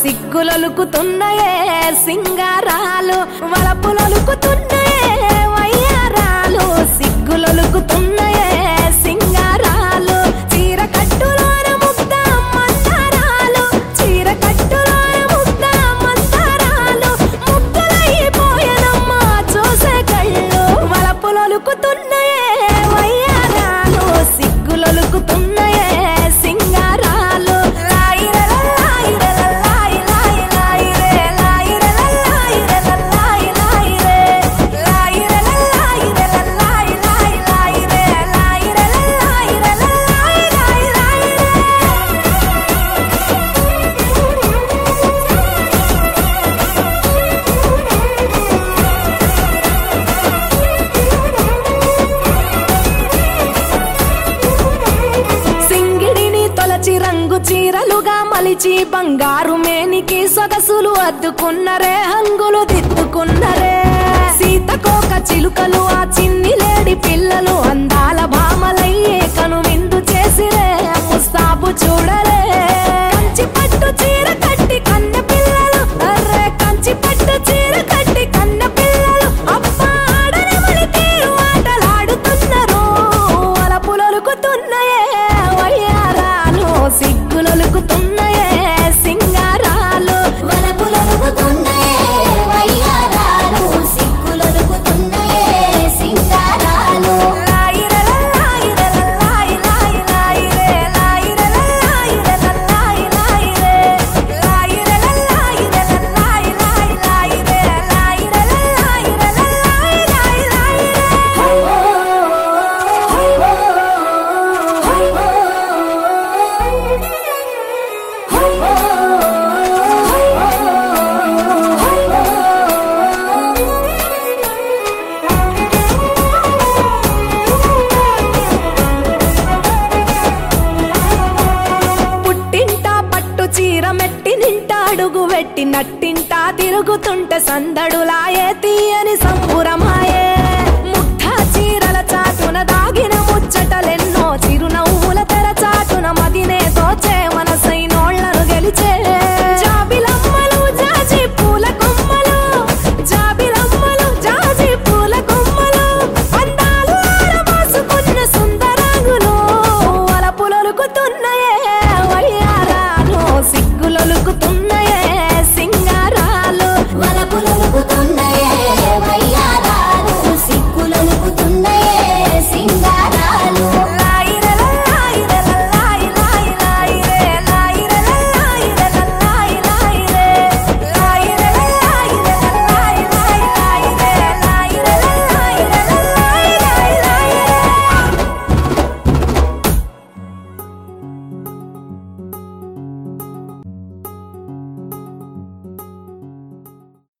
సిగ్గులొలుకుతున్నాయే సింగారాలు వలపులొలుకుతున్నాయే. రంగు చీరలుగా మలిచి బంగారు మేనికి సొగసులు అద్దుకున్నరే హంగులు దిద్దుకున్నరే సీతకోక చిలుకలు ఆ చిన్ని లేడి పిల్లలు అందరూ కట్టింటా తిరుగుతుంట సందడులాయే తీయని సంబురమాయే. ముఠా చీరల చాటునదా